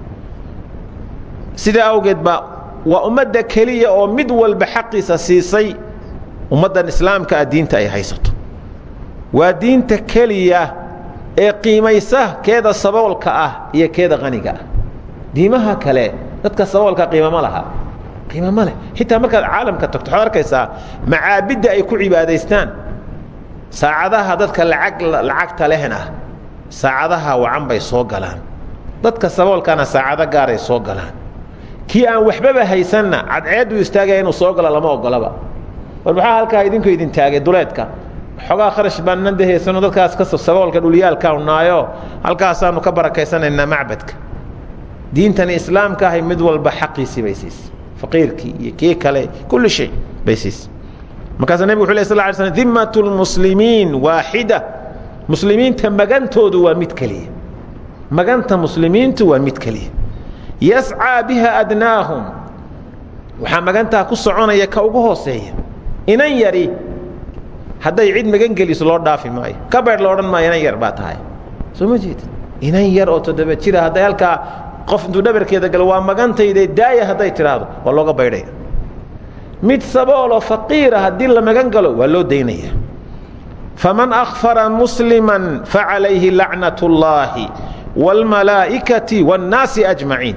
Sidaa awgeed baa waa ummadda keliya oo mid walba xaqiisa siisay ummaddan islaamka ah diinta ay haysato. Waa diinta keliya ee qiimaysa keeda saboolka ah iyo keeda qaniga ah. Diimaha kale dadka saboolka qiima ma laha. Qiima ma leh. Xitaa markaad caalamka tagto waxaad arkaysaa macaabidda ay ku cibaadaystaan. Saacadaha dadka lacag lacagta lehna saacadaha wacan bay soo galaan. Dadka saboolkana saacado gaaray soo galaan. Kii aan waxbaba haysanna cadceedduu istaagaya inuu soo galo lama ogolaba war maxaa halkaa idinku idin taagay duleedka? Xoogaa kharash baan nanda haysano dadkaas ka saboolka dhulyaalka unaayo halkaasaanu ka barakaysanaynaa macbadka. Diintani islaamka ahay mid walba xaqiisii bay siisay faqiirkii kale kulli shay bay siisay markaasa nebig wuxu ley sal ly slm dimat lmuslimiin waaxida muslimiinta waa mid keliya maganta muslimiintu waa mid keliya yascaa biha adnaahum. Waxaa magantaa ku soconaya ka ugu hooseeya inan yari hadday cid magan geliso loo dhaafi maayo ka beer lo odhan maayo inan yar baa tahay soo ma jeed inan yar oo toddoba jira hadday halkaa qof intuu dhabarkeeda galo waa magantayda daaya hadday tidhaahdo waa looga baydhaya mid sabooloo faqiira haddii la magan galo waa loo daynaya faman akfara muslima facalayhi lacnat اllaahi wاlmalaa'ikati wاnnaasi ajmaciin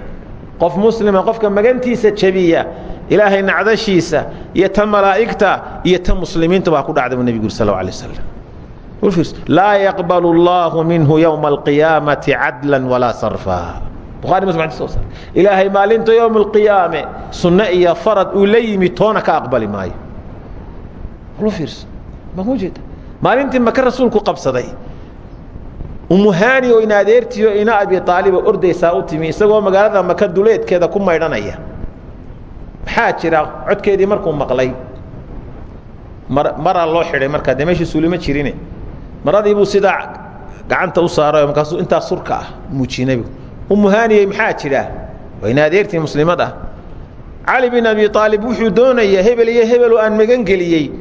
qof muslima qofka magantiisa jabiya ilaahay nacdashiisa iyo ta malaa'igta iyo ta muslimiinta baa ku dhacda buu nebigu yuri sal alay wasalam laa yaqbal اllaahu minhu yowma alqiyaamati cadla walaa sarfa. Bukhari muslim soo saar ilaahay maalinta yowm alqiyaame sunno iyo farad uu la toona ka aqbali maayo. Lu fiirso ma ku jeeda? Maalintii maka rasuulku qabsaday umuhaani oo adeertiyo ina abi aaliba ordaysaa u timi isagoo magaalada maka duleedkeeda ku maydhanaya maxaa jira codkeedii markuu maqlay? Mar maraa loo xidhay markaa dee suulima jirine. Maradiibuu sidaa gacanta u saaro markaasuu intaa surka ah muujiye nebigu. Umuhaaniyey maxaa jira? Waa ina adeertii ah. Bin abi aalib wuxuu doonayaa hebel iyo hebelu aan magangeliyey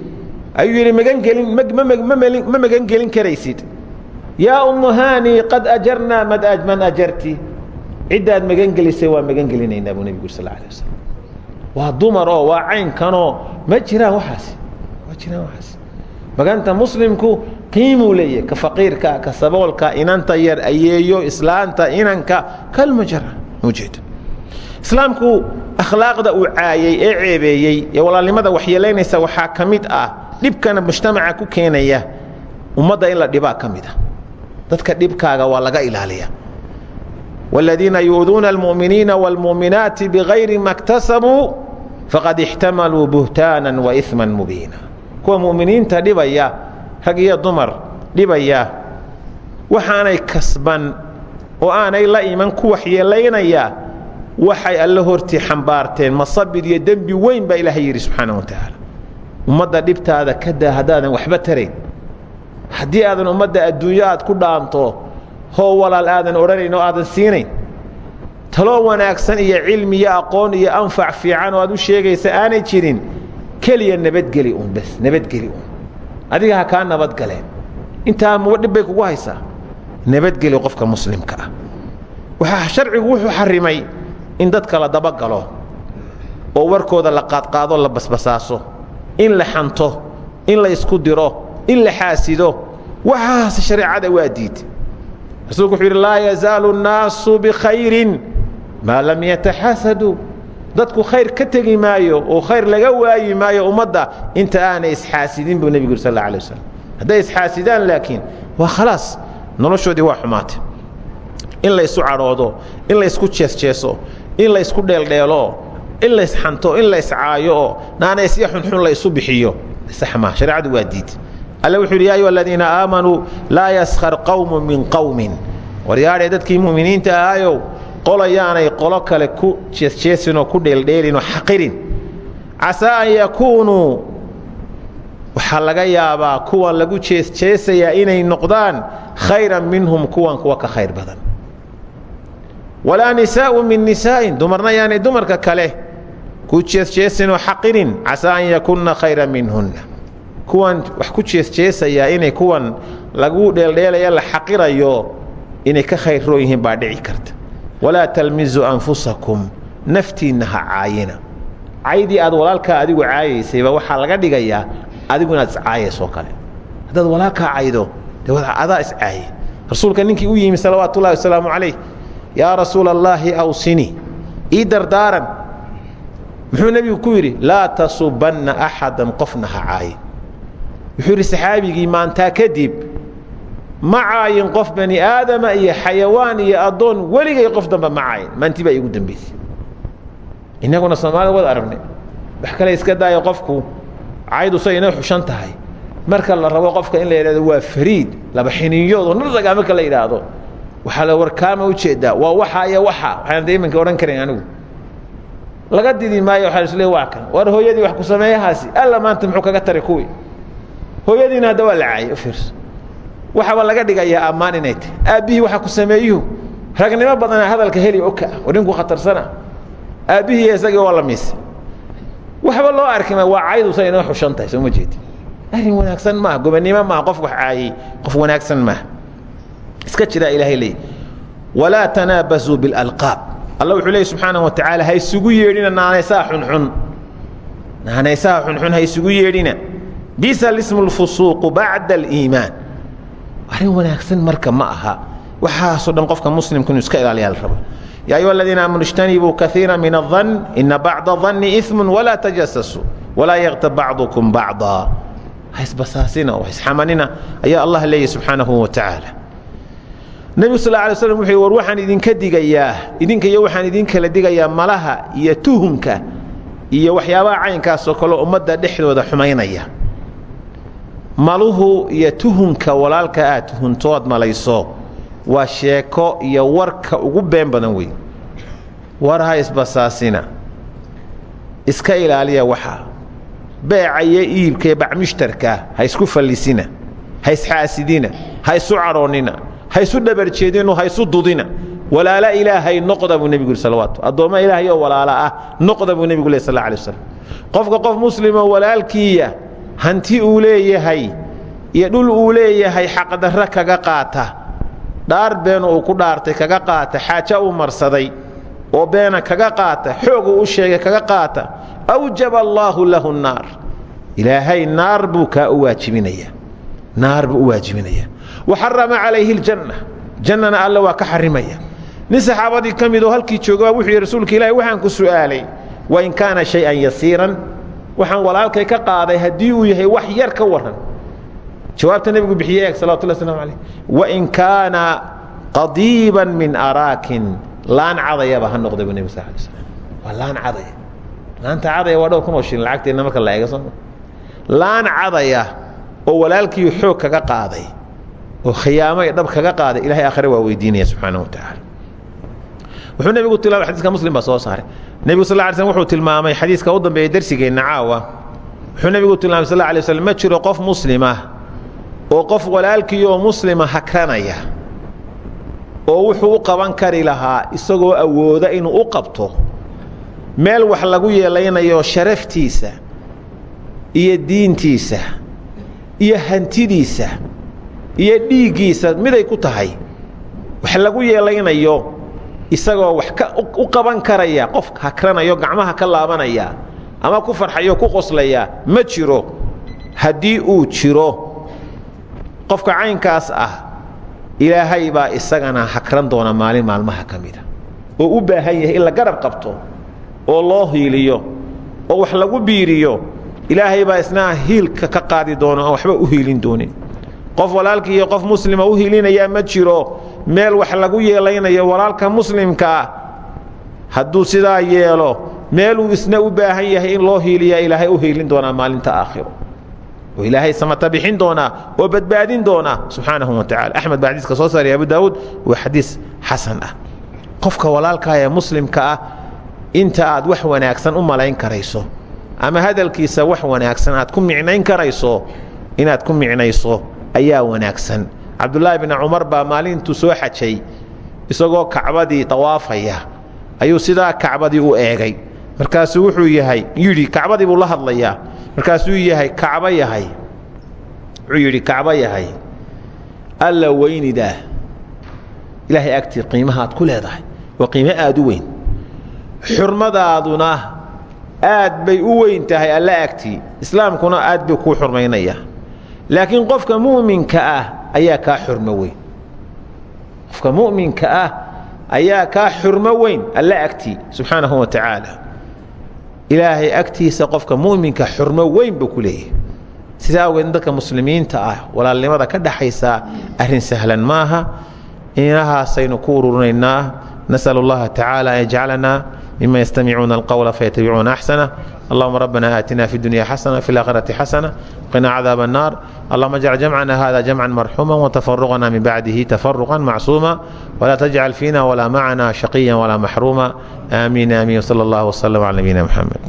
ayuu yidhi magangelin ma magangelin karaysid. Yaa umuhaani qad ajarnaa man ajarti. Ciddaad magangelisay waa magangelinaynaa buu nebigu sal wasalam waa dumar oo waa caynkanoo ma jiraan waxaasi ma jiraan waxaasi maganta muslimku qiimuu leeyahay ka faqiirka ka saboolka inanta yar ayeeyo islaanta inanka kalma jara ujeeda islaamku akhlaaqda uu caayey ee ceebeeyey ee walaalnimada waxyeelaynaysa waxaa ka mid ah dhibkana mujtamaca ku keenaya ummadda in la dhibaa ka mid ah dadka dhibkaaga waa laga ilaaliya والذيina yuؤduuna الmuؤminiina والmuؤminaati bغayri ma اktasabuu faqad ixtamaluu buhtaanan wa iman mubiina kuwa muminiinta dhibaya rag iyo dumar dhibaya waxaanay kasban oo aanay la iman ku waxyeelaynaya waxay alle hortii xambaarteen masabid iyo dembi weyn baa ilaahay yidhi subxaana wa tacaala ummadda dhibtaada kadaa haddaadan waxba tarayn haddii aadan ummadda adduunyo aad ku dhaanto hoo walaal aadan odhanayn oo aadan siinayn taloo wanaagsan iyo cilmi iyo aqoon iyo anfac fiican oo aad u sheegaysa aanay jirin keliya nabadgeli un bes nabadgeli un adiga ha kaa nabadgaleen. Intaa muga dhib bay kugu haysaa. Nabadgeli qofka muslimka ah. Waxaa sharcigu wuxuu xarimay in dadka la dabagalo oo warkooda la qaadqaado la basbasaaso in la xanto in la isku diro in la xaasido. Waxaas shareecada waa diid. Rasuulku wuxuu yidhi laa yazaalu الnaasu bikhayrin maa lam yataxasaduu dadku khayr ka tegi maayo oo khayr laga waayi maayo ummadda inta aanay isxaasidin buu nebigu yuri sal اla alay waslm hadday isxaasidaan laakiin waa waa xumaatay. In la ysu cadhoodo in la ysku jeesjeeso in la ysku dheeldheelo in la ysxanto in la yscaayo oo naanaysya xunxun la isu bixiyo. Saxma shareecadu waa diid. Alle wuxuu yidhi ya ayuha aladiina aamanuu laa min qowmin waryaadhee dadkii mu'miniinta ahaayow qolayaanay qolo kale ku jeesjeesinoo ku dheeldheelinoo xaqirin. Casaa an yakuunuu waxaa laga yaabaa kuwan lagu jeesjeesayaa inay noqdaan khayran minhum kuwan kuwa ka khayr badan. Walaa nisaau min nisaa'in dumarna yaanay dumarka kale ku jeesjeesinoo xaqirin casaa an yakunna khayra minhunna. Kuwan wax ku jeesjeesayaa inay kuwan lagu dheeldheelaya la xaqirayo inay ka khayrroon yihiin baa dhici karta walaa talmizuu anfusakum naftiinna ha caayina. Aad walaalkaa adigu caayaysayba waxaa laga dhigayaa adigu inaad iscaayaysoo kale. Haddaad walaalkaa caydo adaa iscaaye rasuulka ninkii u yimi salawaatu ullahi wasalaamu calayh yaa rasuula allaahi awsinii ii muxuu nebigu ku yidhi laa tasubanna axadan qofna ha wuxuu yidhi saxaabigii maantaa kadib ma caayin qof bani aadama iyo xayawaan iyo addoon weligay qof damba ma caayin baa iigu dambaysay innaguna soomaalida wad aragnay wax kale iska daayo qofku caydu say xushan tahay. Marka la rabo qofka in la yidhahdo waa fariid laba xiniinyood oo nadagaa marka la yidhaahdo waxaa la warkaama u jeedaa waa waxa iyo waxa. Waxaan de iminka odhan karayn anigu. Laga didi maayo waxaa isle waa kan. War hooyadii wax ku sameeyahaasi alla maanta muxuu kaga tari kuwii hooyadiina hadda waa la fiirso waxaba laga dhigayaa ammaan inay tahy aabbihii waxa ku sameeyuhu ragnimo badana hadalka heli oka oo ninku khatarsana. Aabbihii isagii waa la miisay. Waxba loo arkima waa caydu say inoo xushan tahay soo ma jeedi. Arrin wanaagsan maaha gobannimo maaha qof wax caayey qof wanaagsan maaha. Iska jiraa ilaahay leey walaa tanaabasuu bilalqaab. Alla wuxuu leey subxaanahu wa tacaala ha isugu yeedhina naanaysaha xunxun. Naanaysaha xunxun ha isugu yeedhina. Bisa lismu lfusuuqu bacda aliimaan arrin wanaagsan marka ma aha. Waxaasoo dhan qofka muslimku inuu iska ilaaliyaa la raba yaa ayuha aladiina aamanu ijtanibuu kaiira min adan ina bacda danni imu walaa tajasasuu walaa yaktab bacdukum bacdaa ha isbasaasina oo isxamanina. Ayaa allah leeyahy subxaanahu wa tacaala nebigu sal alay slam wuxuu war waxaan idinka digayaa idinka iyo waxaan idin kala digayaa malaha iyo tuhumka iyo waxyaabaha caynkaasoo kaleo ummadda dhexdooda xumaynaya maluhu iyo tuhumka walaalka aad tuhuntood malayso waa sheeko iyo warka ugu been badan wey war ha isbasaasina. Iska ilaaliya waxa. Beeca iyo iibkaee bacmushtarka ha isku fallisina ha isxaasidina ha isu cadhoonnina ha isu dhabarjeedinu ha isu dudina. Walaala ilaahay noqda buu nebigu yidhi salawaatu. Addoomma ilaahay oo walaala ah noqda buu nebigu leh sal alla qofka qof muslimo walaalkiiya hanti uu leeyahay iyo dhul uu leeyahay xaqdarro kaga qaata. Dhaar been uu ku dhaartay kaga qaata xaaja uu marsaday. Oo beena kaga qaata xoog uu u sheegay kaga qaata. Awjaba allaahu lahu naar. Ilaahay naar buu kaa u waajibinaya. Naar buu u waajibinaya. Wa xarama calayhi aljanna. Jannana alle waa ka xarimaya. Nin saxaabadii ka midoo halkii jooga wuxuu yidhi rasuulka ilaahi waxaan ku su'aalay wain kaana shay-an yasiiran waxaan walaalkay ka qaaday haddii uu yahay wax yar ka waran jawaabta nebigu bixiyey eeg salawatullah waslamu calayh. Wain kaana qadiiban min araakin laan cadayaba ha noqda buu nebigu sal alay slam waa laan cadaya laanta cadaya waa dhowr kun oo shilin lacagteenna marka la eega sooma laan cadaya oo walaalkii xoog kaga qaaday oo khiyaamo iyo dhab kaga qaaday ilahay aakhire waa weydiinaya subxaana wa tacaala wuxuu nebigu tilmaamay xadiiska muslim baa soo saaray. Nebigu sal ly slm wuxuu tilmaamay xadiiska u dambeeya dersigeenna caawa. Wuxuu nebigu tilmaamay sal lay slm ma jiro qof muslimah oo qof walaalkii muslima hakranaya oo wuxuu u qaban kari lahaa isagoo awooda inuu u qabto meel wax lagu yeelaynayo sharaftiisa iyo diintiisa iyo hantidiisa iyo dhiiggiisa miday ku tahay? Wax lagu yeelaynayo isagoo wax u qaban karaya qof hakranayo gacmaha ka laabanaya ama ku farxayo ku qoslaya ma jiro. Haddii uu jiro qofka caynkaas ah ilaahay baa isagana hakran doona maalin maalmaha ka mida oo u baahan yahay in la garab qabto oo loo hiiliyo oo wax lagu biiriyo ilaahay baa isna hiilka ka qaadi doona oon waxba u hiilin doonin. Qof walaalkii iyo qof muslima u hiilinayaa ma jiro meel wax lagu yeelaynayo walaalka muslimkaa hadduu sidaa yeelo meeluu isna u baahan yahay in loo hiiliyaa ilaahay u hiilin doonaa maalinta aakhiro. Oo ilaahay samata bixin doonaa oo badbaadin doonaa subxaanahu wa tacala axmed baa xadiiska soo saaray abu daawuud waa xadiis xasan ah. Qofka walaalkaa ee muslimka ah inta aad wax wanaagsan u malayn karayso ama hadalkiisa wax wanaagsan aad ku micnayn karayso inaad ku micnayso ayaa wanaagsan cabdulaahi bni cumar baa maalintuu soo xajay isagoo kacbadii dawaafaya ayuu sidaa kacbadii u eegay. Markaasuu wuxuu yahay yidhi kacbadii buu la hadlayaa. Markaasuu yahay kacbo yahay. Wuxuu yidhi kacbo yahay. Alla weynidaa ilaahay agtii qiimaha aad ku leedahay. Waa qiimo aad u weyn. Xurmadaaduna aad bay u weyn alla agtii islaamkuna aad bay kuu xurmaynaya. Laakiin qofka mu'minka ah ayaa kaa xurmo weyn. Qofka mu'minka ah ayaa kaa xurmo weyn. Alla agtii subxaanahu wa tacaala ilaahay agtiisa qofka mu'minka xurmo weyn buu ku leeyahay. Muslimiinta ah walaalnimada ka dhaxaysaa arrin sahlan maaha. Inahaasaynu ku ururinaynaa. Nasal اllaha tacaala mima yastamicuuna alqowla fayatabicuuna axsana allahuma rabbana aatina fi dunya xasana fi اlaakhirati xasana qina cadaab الnar allahuma ajcal jamcana hada jamca marxuma watafaruqana min bacdihi tafaruqa macsuuma wla tajcal fiina wla macana shaqiya wla maxruuma aamiin aamiin wsala اllah wslm cala nabiyina mxamed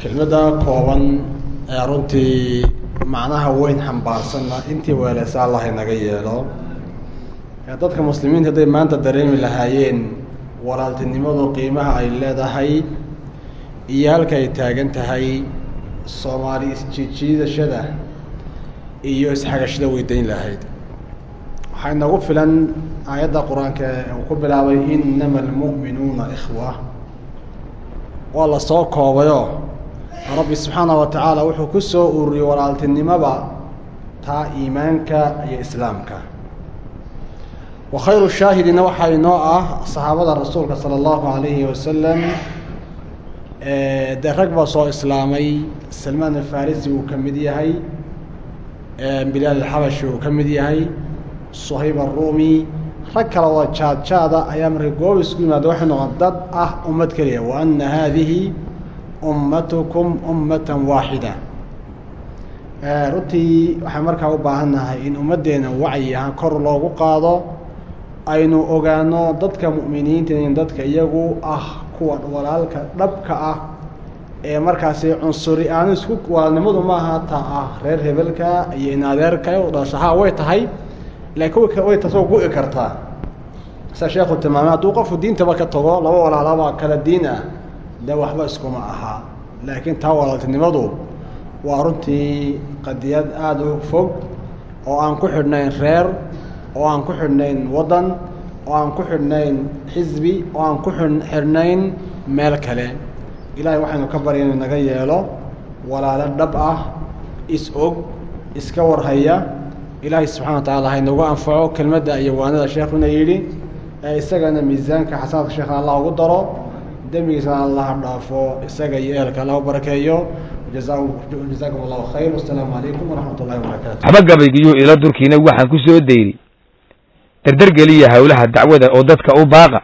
kelmadda kooban ee runtii macnaha weyn xambaarsanna intii weeleysa allah inaga yeelo dadka muslimiinta hadday maanta dareemi lahaayeen walaaltinimadu qiimaha ay leedahay iyo halka ay taagan tahay soomaali isjiijiidashada iyo isxagashada weydayn lahayd. Waxaa inagu filan aayadda qur'aanka uu ku bilaabay inama almu'minuuna ikhwa. Waa la soo koobayo. Rabbi subxaana wa tacaala wuxuu ku soo ururiyey walaaltinimada taa iimaanka iyo islaamka wa khayru shaahidina waxaa inoo ah saxaabada rasuulka sala allahu alayhi wasalam dee rag baa soo islaamay. Salmaan alfarisi uu ka mid yahay. Bilaal alxabashi uu ka mid yahay. Suhayb arumi rag kale oo jaadjaada ayaa markay goob isku yimaada waxay noqon dad ah ummad keliya. Wa ana haadihi ummatukum ummatan waaxida runtii waxaan markaa u baahannahay in ummaddeena wacyi ahaan kor loogu qaado aynu ogaano dadka mu'miniinta in dadka iyagu ah kuwa walaalka dhabka ah ee markaasi cunsuri aanu isku walaalnimadu maaha ta ah reer hebelka iyo in adeerka way tahay laakiin way tasoo gu'i kartaa. Sida sheekhu tilmaamay hadduu qofku diintaba ka tago laba walaalaba kala diin ah dee waxba iskuma ahaa laakiin taa walaaltinimadu waa runtii qadiyad aada u fog oo aan ku xidhnayn reer oo aan ku xidhnayn waddan oo aan ku xidhnayn xisbi oo aan ku xidhnayn meel kale. Ilaahay waxaynu ka barya inuu naga yeelo walaalo dhab ah is-og iska warhaya. Ilaahay subxana wa tacala haynagu anfaco kelmadda iyo waanada sheekuna yidhi ee isagana miisaanka xasanaadka sheekha allah ugu daro dembigiisana allah dhaafo isaga iyo ehelka allah u barakeeyo. Jazakum allahu khayr. Wasalaamu calaykum waraxmat ullahi wabarakaatu waxba gabaygiyo ilo durkiina waxaan ku soo dayri dardargeliya howlaha dacwada oo dadka u baaqa